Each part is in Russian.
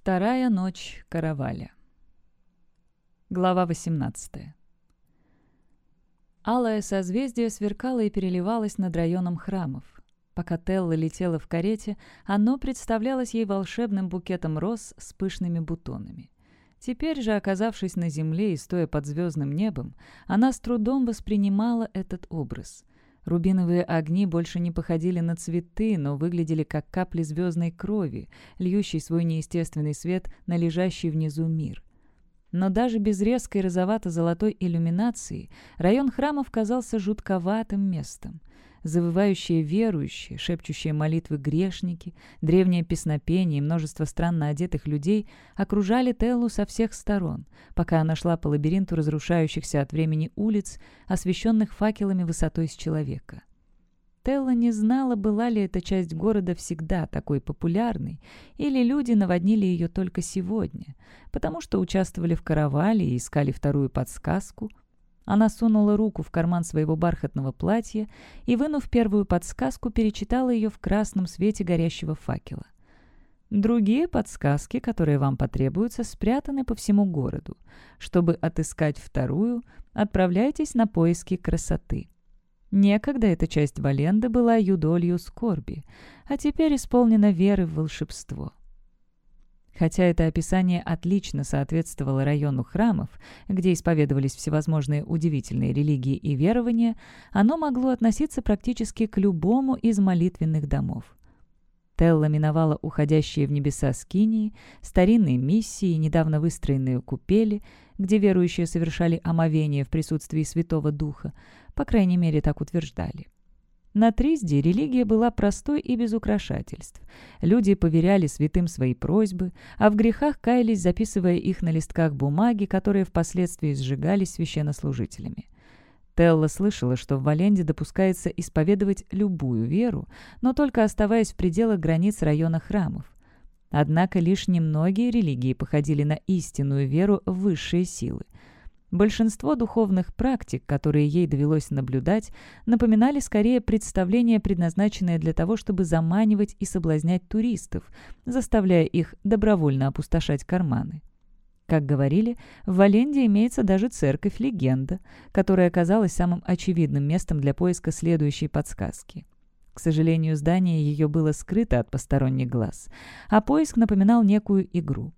Вторая ночь караваля. Глава 18. Алое созвездие сверкало и переливалось над районом храмов. Пока Телла летела в карете, оно представлялось ей волшебным букетом роз с пышными бутонами. Теперь же, оказавшись на земле и стоя под звездным небом, она с трудом воспринимала этот образ — Рубиновые огни больше не походили на цветы, но выглядели как капли звездной крови, льющей свой неестественный свет на лежащий внизу мир. Но даже без резкой розовато-золотой иллюминации район храмов казался жутковатым местом завывающие верующие, шепчущие молитвы грешники, древние песнопения, и множество странно одетых людей окружали Теллу со всех сторон, пока она шла по лабиринту разрушающихся от времени улиц, освещенных факелами высотой с человека. Телла не знала, была ли эта часть города всегда такой популярной, или люди наводнили ее только сегодня, потому что участвовали в каравале и искали вторую подсказку — она сунула руку в карман своего бархатного платья и, вынув первую подсказку, перечитала ее в красном свете горящего факела. Другие подсказки, которые вам потребуются, спрятаны по всему городу. Чтобы отыскать вторую, отправляйтесь на поиски красоты. Некогда эта часть Валенда была юдолью скорби, а теперь исполнена веры в волшебство. Хотя это описание отлично соответствовало району храмов, где исповедовались всевозможные удивительные религии и верования, оно могло относиться практически к любому из молитвенных домов. Телла миновала уходящие в небеса скинии, старинные миссии, недавно выстроенные купели, где верующие совершали омовение в присутствии Святого Духа, по крайней мере, так утверждали. На Тризде религия была простой и без украшательств. Люди поверяли святым свои просьбы, а в грехах каялись, записывая их на листках бумаги, которые впоследствии сжигались священнослужителями. Телла слышала, что в Валенде допускается исповедовать любую веру, но только оставаясь в пределах границ района храмов. Однако лишь немногие религии походили на истинную веру в высшие силы – Большинство духовных практик, которые ей довелось наблюдать, напоминали скорее представления, предназначенные для того, чтобы заманивать и соблазнять туристов, заставляя их добровольно опустошать карманы. Как говорили, в Валенде имеется даже церковь-легенда, которая оказалась самым очевидным местом для поиска следующей подсказки. К сожалению, здание ее было скрыто от посторонних глаз, а поиск напоминал некую игру –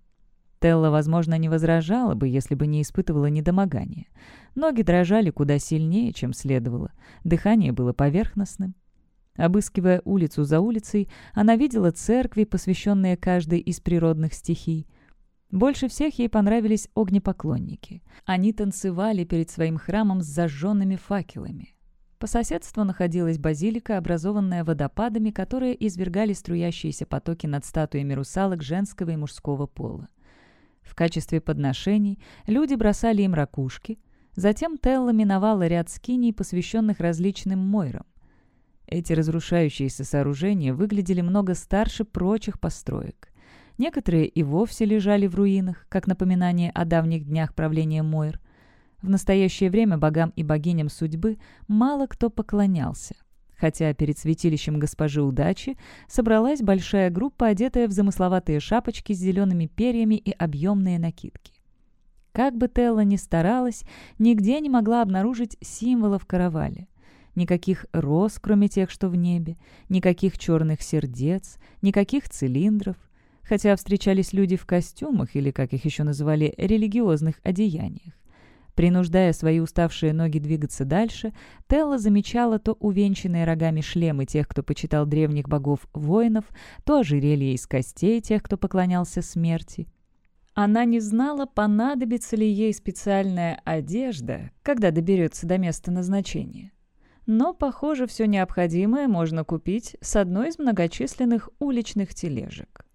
Телла, возможно, не возражала бы, если бы не испытывала недомогания. Ноги дрожали куда сильнее, чем следовало. Дыхание было поверхностным. Обыскивая улицу за улицей, она видела церкви, посвященные каждой из природных стихий. Больше всех ей понравились огнепоклонники. Они танцевали перед своим храмом с зажженными факелами. По соседству находилась базилика, образованная водопадами, которые извергали струящиеся потоки над статуями русалок женского и мужского пола. В качестве подношений люди бросали им ракушки. Затем Телла миновала ряд скиней, посвященных различным мойрам. Эти разрушающиеся сооружения выглядели много старше прочих построек. Некоторые и вовсе лежали в руинах, как напоминание о давних днях правления Мойр. В настоящее время богам и богиням судьбы мало кто поклонялся – Хотя перед святилищем госпожи удачи собралась большая группа, одетая в замысловатые шапочки с зелеными перьями и объемные накидки. Как бы Телла ни старалась, нигде не могла обнаружить символов каравали. Никаких роз, кроме тех, что в небе, никаких черных сердец, никаких цилиндров. Хотя встречались люди в костюмах или, как их еще называли, религиозных одеяниях. Принуждая свои уставшие ноги двигаться дальше, Телла замечала то увенчанные рогами шлемы тех, кто почитал древних богов воинов, то ожерелье из костей тех, кто поклонялся смерти. Она не знала, понадобится ли ей специальная одежда, когда доберется до места назначения. Но, похоже, все необходимое можно купить с одной из многочисленных уличных тележек.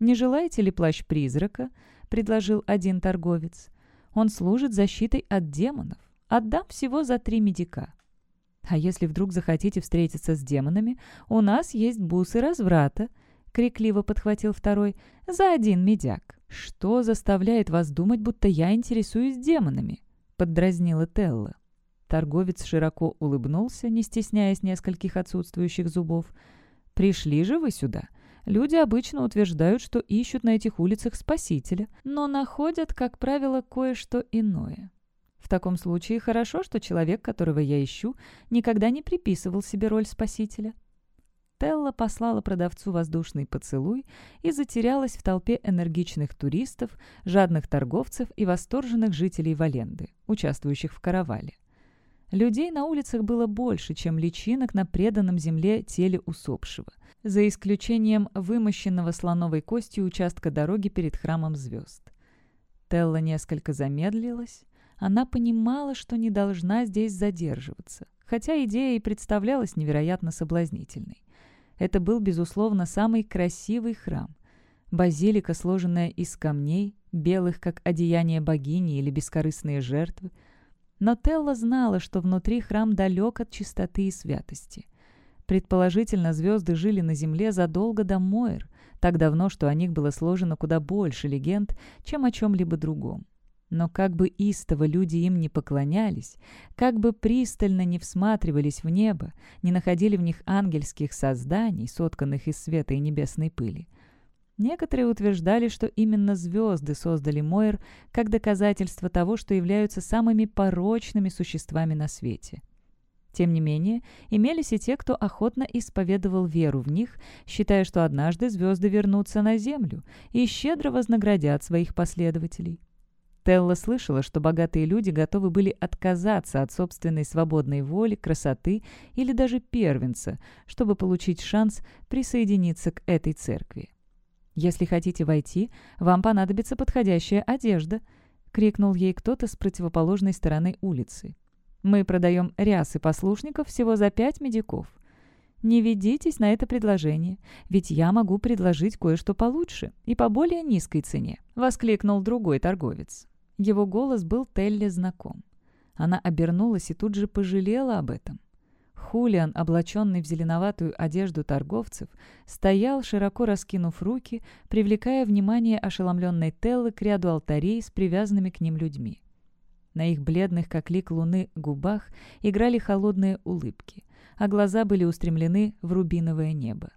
«Не желаете ли плащ призрака?» — предложил один торговец. Он служит защитой от демонов. Отдам всего за три медика. А если вдруг захотите встретиться с демонами, у нас есть бусы разврата, — крикливо подхватил второй, — за один медяк. Что заставляет вас думать, будто я интересуюсь демонами? — поддразнила Телла. Торговец широко улыбнулся, не стесняясь нескольких отсутствующих зубов. «Пришли же вы сюда, Люди обычно утверждают, что ищут на этих улицах спасителя, но находят, как правило, кое-что иное. В таком случае хорошо, что человек, которого я ищу, никогда не приписывал себе роль спасителя. Телла послала продавцу воздушный поцелуй и затерялась в толпе энергичных туристов, жадных торговцев и восторженных жителей Валенды, участвующих в каравале. Людей на улицах было больше, чем личинок на преданном земле теле усопшего, за исключением вымощенного слоновой костью участка дороги перед храмом звезд. Телла несколько замедлилась. Она понимала, что не должна здесь задерживаться, хотя идея и представлялась невероятно соблазнительной. Это был, безусловно, самый красивый храм. Базилика, сложенная из камней, белых, как одеяние богини или бескорыстные жертвы – Нателла знала, что внутри храм далек от чистоты и святости. Предположительно, звезды жили на земле задолго до Мойр, так давно, что о них было сложено куда больше легенд, чем о чем-либо другом. Но как бы истово люди им не поклонялись, как бы пристально не всматривались в небо, не находили в них ангельских созданий, сотканных из света и небесной пыли, Некоторые утверждали, что именно звезды создали Мойр как доказательство того, что являются самыми порочными существами на свете. Тем не менее, имелись и те, кто охотно исповедовал веру в них, считая, что однажды звезды вернутся на Землю и щедро вознаградят своих последователей. Телла слышала, что богатые люди готовы были отказаться от собственной свободной воли, красоты или даже первенца, чтобы получить шанс присоединиться к этой церкви. «Если хотите войти, вам понадобится подходящая одежда», — крикнул ей кто-то с противоположной стороны улицы. «Мы продаем рясы послушников всего за пять медиков. Не ведитесь на это предложение, ведь я могу предложить кое-что получше и по более низкой цене», — воскликнул другой торговец. Его голос был Телле знаком. Она обернулась и тут же пожалела об этом. Хулиан, облаченный в зеленоватую одежду торговцев, стоял, широко раскинув руки, привлекая внимание ошеломленной Теллы к ряду алтарей с привязанными к ним людьми. На их бледных, как лик луны, губах играли холодные улыбки, а глаза были устремлены в рубиновое небо.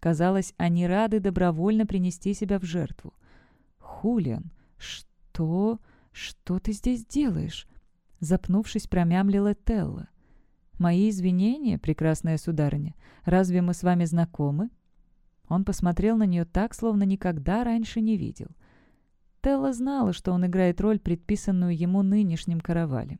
Казалось, они рады добровольно принести себя в жертву. «Хулиан, что... что ты здесь делаешь?» Запнувшись, промямлила Телла. «Мои извинения, прекрасная сударыня. Разве мы с вами знакомы?» Он посмотрел на нее так, словно никогда раньше не видел. Телла знала, что он играет роль, предписанную ему нынешним каравалем.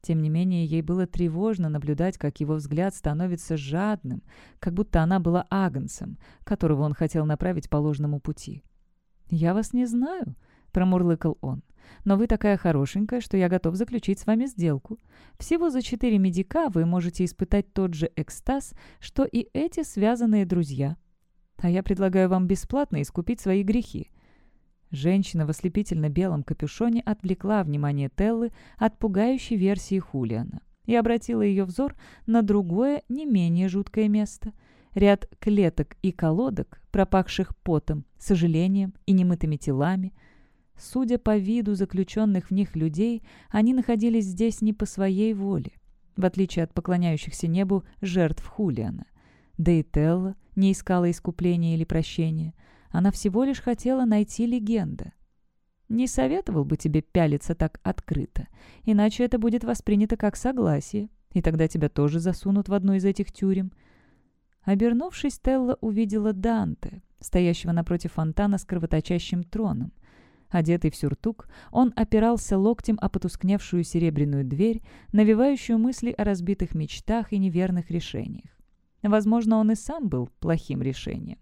Тем не менее, ей было тревожно наблюдать, как его взгляд становится жадным, как будто она была агнцем, которого он хотел направить по ложному пути. «Я вас не знаю», — промурлыкал он. Но вы такая хорошенькая, что я готов заключить с вами сделку. Всего за четыре медика вы можете испытать тот же экстаз, что и эти связанные друзья. А я предлагаю вам бесплатно искупить свои грехи». Женщина в ослепительно-белом капюшоне отвлекла внимание Теллы от пугающей версии Хулиана и обратила ее взор на другое, не менее жуткое место — ряд клеток и колодок, пропахших потом, сожалением и немытыми телами, Судя по виду заключенных в них людей, они находились здесь не по своей воле, в отличие от поклоняющихся небу жертв Хулиана. Да и Телла не искала искупления или прощения. Она всего лишь хотела найти легенда. «Не советовал бы тебе пялиться так открыто, иначе это будет воспринято как согласие, и тогда тебя тоже засунут в одну из этих тюрем». Обернувшись, Телла увидела Данте, стоящего напротив фонтана с кровоточащим троном – Одетый в сюртук, он опирался локтем о потускневшую серебряную дверь, навевающую мысли о разбитых мечтах и неверных решениях. Возможно, он и сам был плохим решением.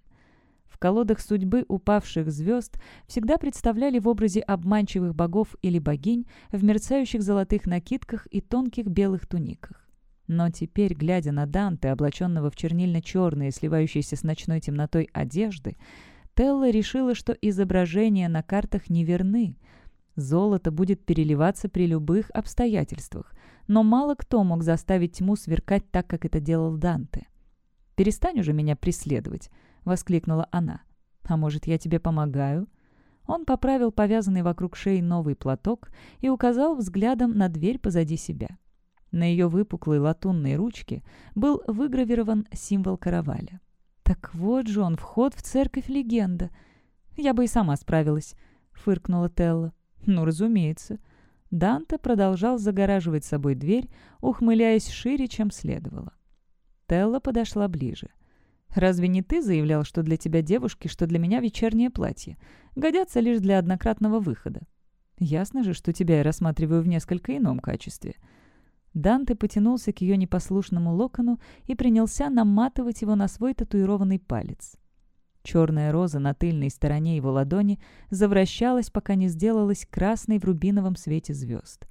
В колодах судьбы упавших звезд всегда представляли в образе обманчивых богов или богинь в мерцающих золотых накидках и тонких белых туниках. Но теперь, глядя на Данте, облаченного в чернильно-черные, сливающиеся с ночной темнотой одежды, Телла решила, что изображения на картах не верны. Золото будет переливаться при любых обстоятельствах, но мало кто мог заставить тьму сверкать так, как это делал Данте. «Перестань уже меня преследовать», — воскликнула она. «А может, я тебе помогаю?» Он поправил повязанный вокруг шеи новый платок и указал взглядом на дверь позади себя. На ее выпуклой латунной ручке был выгравирован символ караваля. «Так вот же он, вход в церковь легенда». «Я бы и сама справилась», — фыркнула Телла. «Ну, разумеется». Данте продолжал загораживать собой дверь, ухмыляясь шире, чем следовало. Телла подошла ближе. «Разве не ты заявлял, что для тебя девушки, что для меня вечернее платье? Годятся лишь для однократного выхода. Ясно же, что тебя я рассматриваю в несколько ином качестве». Данте потянулся к ее непослушному локону и принялся наматывать его на свой татуированный палец. Черная роза на тыльной стороне его ладони завращалась, пока не сделалась красной в рубиновом свете звезд.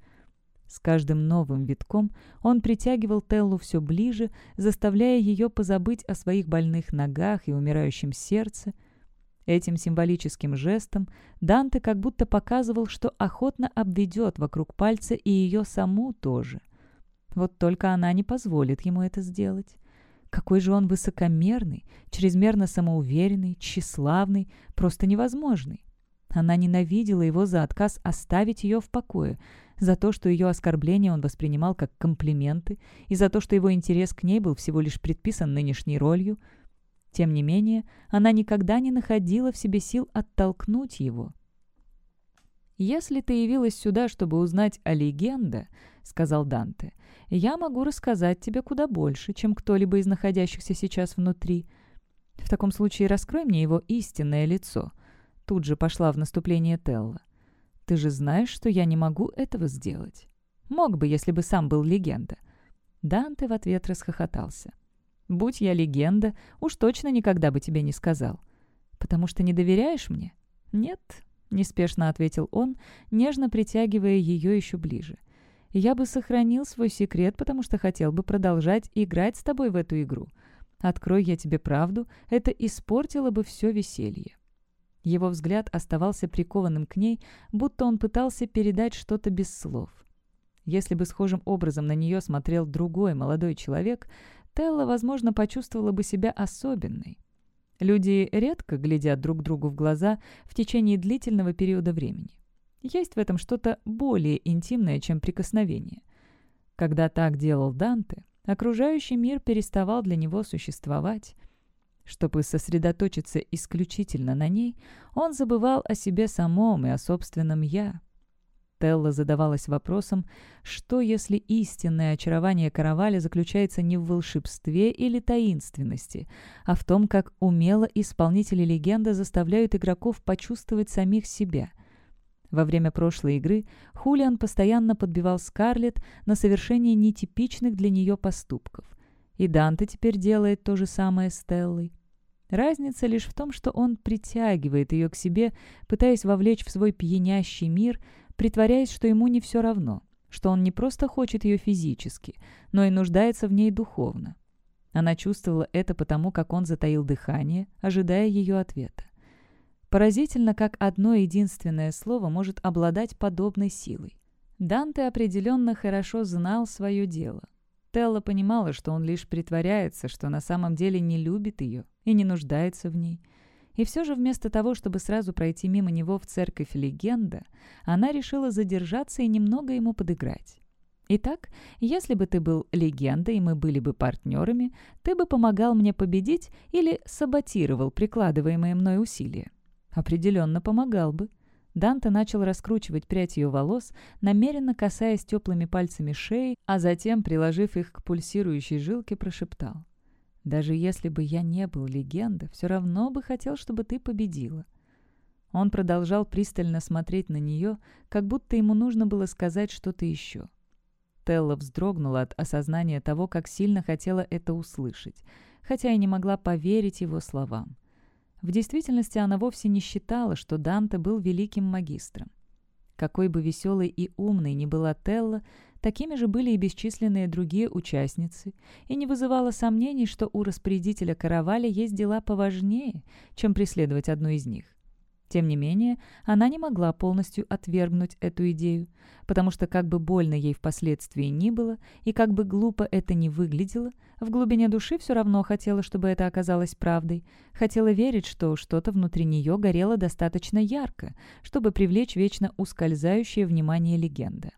С каждым новым витком он притягивал Теллу все ближе, заставляя ее позабыть о своих больных ногах и умирающем сердце. Этим символическим жестом Данте как будто показывал, что охотно обведет вокруг пальца и ее саму тоже — вот только она не позволит ему это сделать. Какой же он высокомерный, чрезмерно самоуверенный, тщеславный, просто невозможный. Она ненавидела его за отказ оставить ее в покое, за то, что ее оскорбления он воспринимал как комплименты, и за то, что его интерес к ней был всего лишь предписан нынешней ролью. Тем не менее, она никогда не находила в себе сил оттолкнуть его. «Если ты явилась сюда, чтобы узнать о легенде», — сказал Данте, — я могу рассказать тебе куда больше, чем кто-либо из находящихся сейчас внутри. В таком случае раскрой мне его истинное лицо». Тут же пошла в наступление Телла. «Ты же знаешь, что я не могу этого сделать. Мог бы, если бы сам был легенда». Данте в ответ расхохотался. «Будь я легенда, уж точно никогда бы тебе не сказал». «Потому что не доверяешь мне?» «Нет», — неспешно ответил он, нежно притягивая ее еще ближе. — я бы сохранил свой секрет, потому что хотел бы продолжать играть с тобой в эту игру. Открой я тебе правду, это испортило бы все веселье». Его взгляд оставался прикованным к ней, будто он пытался передать что-то без слов. Если бы схожим образом на нее смотрел другой молодой человек, Телла, возможно, почувствовала бы себя особенной. Люди редко глядят друг другу в глаза в течение длительного периода времени. Есть в этом что-то более интимное, чем прикосновение. Когда так делал Данте, окружающий мир переставал для него существовать. Чтобы сосредоточиться исключительно на ней, он забывал о себе самом и о собственном «я». Телла задавалась вопросом, что если истинное очарование Каравали заключается не в волшебстве или таинственности, а в том, как умело исполнители легенды заставляют игроков почувствовать самих себя – во время прошлой игры Хулиан постоянно подбивал Скарлетт на совершение нетипичных для нее поступков. И Данте теперь делает то же самое с Теллой. Разница лишь в том, что он притягивает ее к себе, пытаясь вовлечь в свой пьянящий мир, притворяясь, что ему не все равно, что он не просто хочет ее физически, но и нуждается в ней духовно. Она чувствовала это потому, как он затаил дыхание, ожидая ее ответа. Поразительно, как одно единственное слово может обладать подобной силой. Данте определенно хорошо знал свое дело. Телла понимала, что он лишь притворяется, что на самом деле не любит ее и не нуждается в ней. И все же вместо того, чтобы сразу пройти мимо него в церковь легенда, она решила задержаться и немного ему подыграть. Итак, если бы ты был легендой, и мы были бы партнерами, ты бы помогал мне победить или саботировал прикладываемые мной усилия. Определенно помогал бы. Данте начал раскручивать прядь ее волос, намеренно касаясь теплыми пальцами шеи, а затем, приложив их к пульсирующей жилке, прошептал. «Даже если бы я не был легенда, все равно бы хотел, чтобы ты победила». Он продолжал пристально смотреть на нее, как будто ему нужно было сказать что-то еще. Телла вздрогнула от осознания того, как сильно хотела это услышать, хотя и не могла поверить его словам. В действительности она вовсе не считала, что Данте был великим магистром. Какой бы веселой и умной ни была Телла, такими же были и бесчисленные другие участницы, и не вызывало сомнений, что у распорядителя караваля есть дела поважнее, чем преследовать одну из них. Тем не менее, она не могла полностью отвергнуть эту идею, потому что как бы больно ей впоследствии ни было, и как бы глупо это ни выглядело, в глубине души все равно хотела, чтобы это оказалось правдой, хотела верить, что что-то внутри нее горело достаточно ярко, чтобы привлечь вечно ускользающее внимание легенда.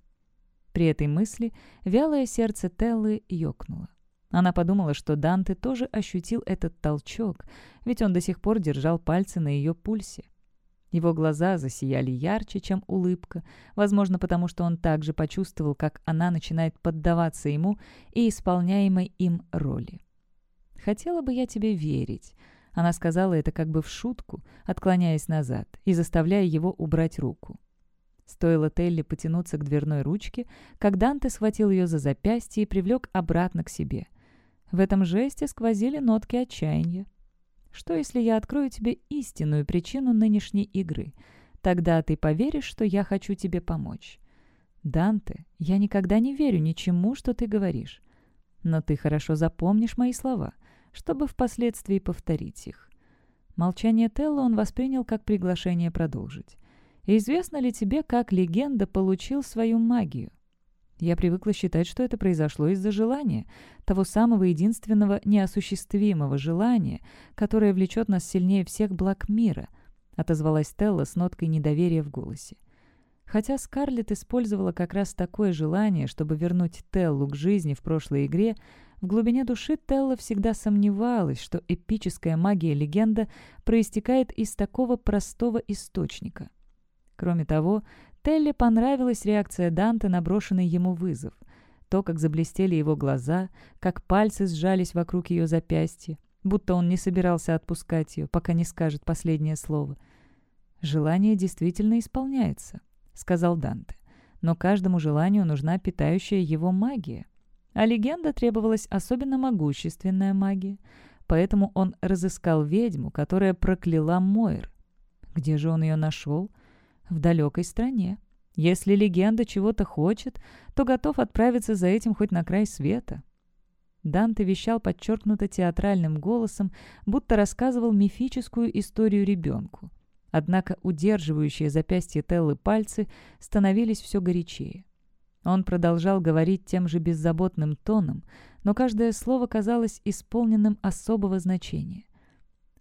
При этой мысли вялое сердце Теллы ёкнуло. Она подумала, что Данте тоже ощутил этот толчок, ведь он до сих пор держал пальцы на ее пульсе. Его глаза засияли ярче, чем улыбка, возможно, потому что он также почувствовал, как она начинает поддаваться ему и исполняемой им роли. «Хотела бы я тебе верить», — она сказала это как бы в шутку, отклоняясь назад и заставляя его убрать руку. Стоило Телли потянуться к дверной ручке, как Данте схватил ее за запястье и привлек обратно к себе. В этом жесте сквозили нотки отчаяния. Что, если я открою тебе истинную причину нынешней игры? Тогда ты поверишь, что я хочу тебе помочь. Данте, я никогда не верю ничему, что ты говоришь. Но ты хорошо запомнишь мои слова, чтобы впоследствии повторить их. Молчание Телла он воспринял как приглашение продолжить. «Известно ли тебе, как легенда получил свою магию?» Я привыкла считать, что это произошло из-за желания, того самого единственного неосуществимого желания, которое влечет нас сильнее всех благ мира», — отозвалась Телла с ноткой недоверия в голосе. Хотя Скарлетт использовала как раз такое желание, чтобы вернуть Теллу к жизни в прошлой игре, в глубине души Телла всегда сомневалась, что эпическая магия-легенда проистекает из такого простого источника. Кроме того, Телли понравилась реакция Данте на брошенный ему вызов. То, как заблестели его глаза, как пальцы сжались вокруг ее запястья, будто он не собирался отпускать ее, пока не скажет последнее слово. «Желание действительно исполняется», — сказал Данте. «Но каждому желанию нужна питающая его магия». А легенда требовалась особенно могущественная магия, поэтому он разыскал ведьму, которая прокляла Мойр. Где же он ее нашел? — в далекой стране. Если легенда чего-то хочет, то готов отправиться за этим хоть на край света». Данте вещал подчеркнуто театральным голосом, будто рассказывал мифическую историю ребенку. Однако удерживающие запястье Теллы пальцы становились все горячее. Он продолжал говорить тем же беззаботным тоном, но каждое слово казалось исполненным особого значения.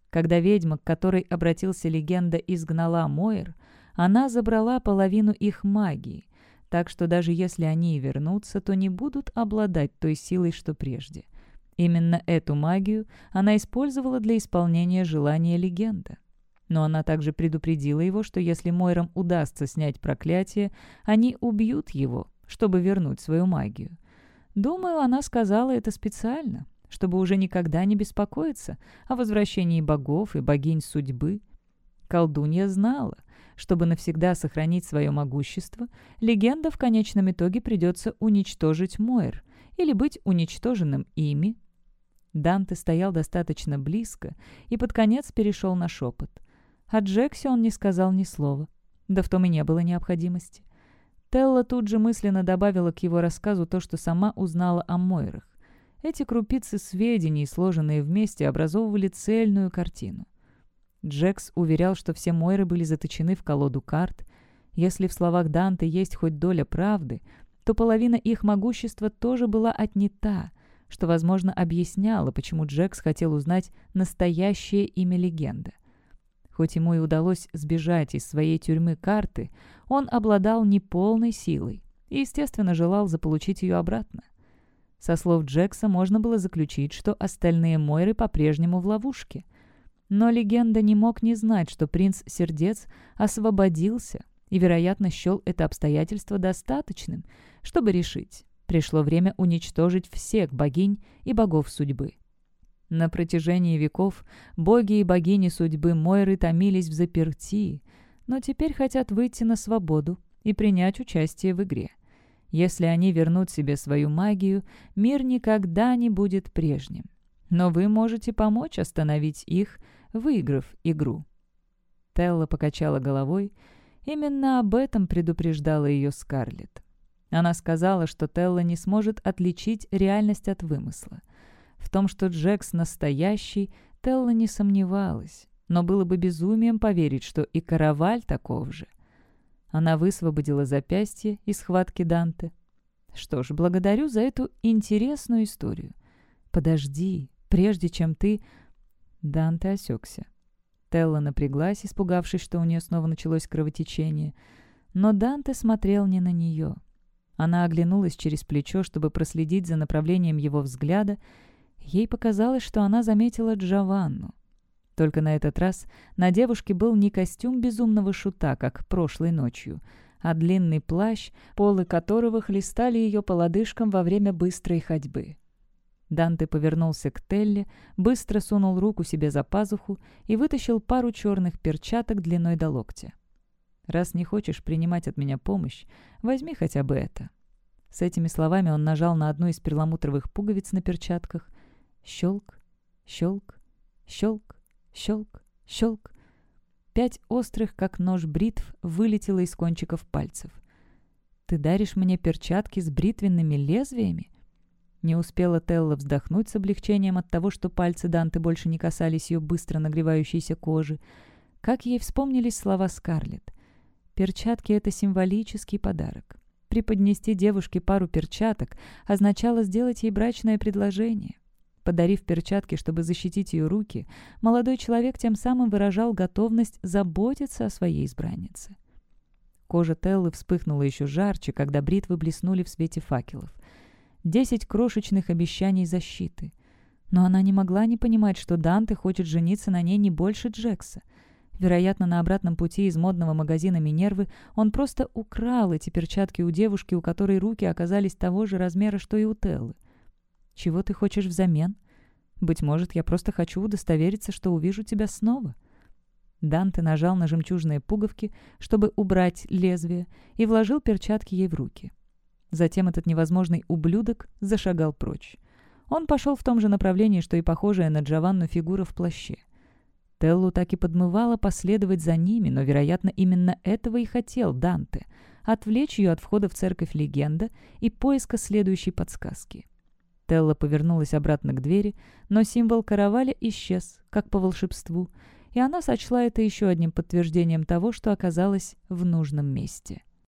Когда ведьма, к которой обратился легенда, изгнала Мойер, она забрала половину их магии, так что даже если они и вернутся, то не будут обладать той силой, что прежде. Именно эту магию она использовала для исполнения желания легенда. Но она также предупредила его, что если Мойрам удастся снять проклятие, они убьют его, чтобы вернуть свою магию. Думаю, она сказала это специально, чтобы уже никогда не беспокоиться о возвращении богов и богинь судьбы. Колдунья знала, чтобы навсегда сохранить свое могущество, легенда в конечном итоге придется уничтожить Мойр или быть уничтоженным ими. Данте стоял достаточно близко и под конец перешел на шепот. А Джексе он не сказал ни слова. Да в том и не было необходимости. Телла тут же мысленно добавила к его рассказу то, что сама узнала о Мойрах. Эти крупицы сведений, сложенные вместе, образовывали цельную картину. Джекс уверял, что все Мойры были заточены в колоду карт. Если в словах Данте есть хоть доля правды, то половина их могущества тоже была отнята, что, возможно, объясняло, почему Джекс хотел узнать настоящее имя легенды. Хоть ему и удалось сбежать из своей тюрьмы карты, он обладал неполной силой и, естественно, желал заполучить ее обратно. Со слов Джекса можно было заключить, что остальные Мойры по-прежнему в ловушке – но легенда не мог не знать, что принц Сердец освободился и, вероятно, счел это обстоятельство достаточным, чтобы решить, пришло время уничтожить всех богинь и богов судьбы. На протяжении веков боги и богини судьбы Мойры томились в запертии, но теперь хотят выйти на свободу и принять участие в игре. Если они вернут себе свою магию, мир никогда не будет прежним но вы можете помочь остановить их, выиграв игру». Телла покачала головой. Именно об этом предупреждала ее Скарлетт. Она сказала, что Телла не сможет отличить реальность от вымысла. В том, что Джекс настоящий, Телла не сомневалась, но было бы безумием поверить, что и Караваль таков же. Она высвободила запястье из схватки Данте. «Что ж, благодарю за эту интересную историю. Подожди, прежде чем ты...» Данте осекся. Телла напряглась, испугавшись, что у нее снова началось кровотечение. Но Данте смотрел не на нее. Она оглянулась через плечо, чтобы проследить за направлением его взгляда. Ей показалось, что она заметила Джованну. Только на этот раз на девушке был не костюм безумного шута, как прошлой ночью, а длинный плащ, полы которого хлестали ее по лодыжкам во время быстрой ходьбы. Данте повернулся к Телли, быстро сунул руку себе за пазуху и вытащил пару черных перчаток длиной до локтя. «Раз не хочешь принимать от меня помощь, возьми хотя бы это». С этими словами он нажал на одну из перламутровых пуговиц на перчатках. Щелк, щелк, щелк, щелк, щелк. Пять острых, как нож бритв, вылетело из кончиков пальцев. «Ты даришь мне перчатки с бритвенными лезвиями?» Не успела Телла вздохнуть с облегчением от того, что пальцы Данты больше не касались ее быстро нагревающейся кожи, как ей вспомнились слова Скарлетт. Перчатки — это символический подарок. Преподнести девушке пару перчаток означало сделать ей брачное предложение. Подарив перчатки, чтобы защитить ее руки, молодой человек тем самым выражал готовность заботиться о своей избраннице. Кожа Теллы вспыхнула еще жарче, когда бритвы блеснули в свете факелов — десять крошечных обещаний защиты. Но она не могла не понимать, что Данте хочет жениться на ней не больше Джекса. Вероятно, на обратном пути из модного магазина Минервы он просто украл эти перчатки у девушки, у которой руки оказались того же размера, что и у Теллы. «Чего ты хочешь взамен?» «Быть может, я просто хочу удостовериться, что увижу тебя снова». Данте нажал на жемчужные пуговки, чтобы убрать лезвие, и вложил перчатки ей в руки. Затем этот невозможный ублюдок зашагал прочь. Он пошел в том же направлении, что и похожая на Джованну фигура в плаще. Теллу так и подмывала последовать за ними, но, вероятно, именно этого и хотел Данте — отвлечь ее от входа в церковь легенда и поиска следующей подсказки. Телла повернулась обратно к двери, но символ караваля исчез, как по волшебству, и она сочла это еще одним подтверждением того, что оказалась в нужном месте.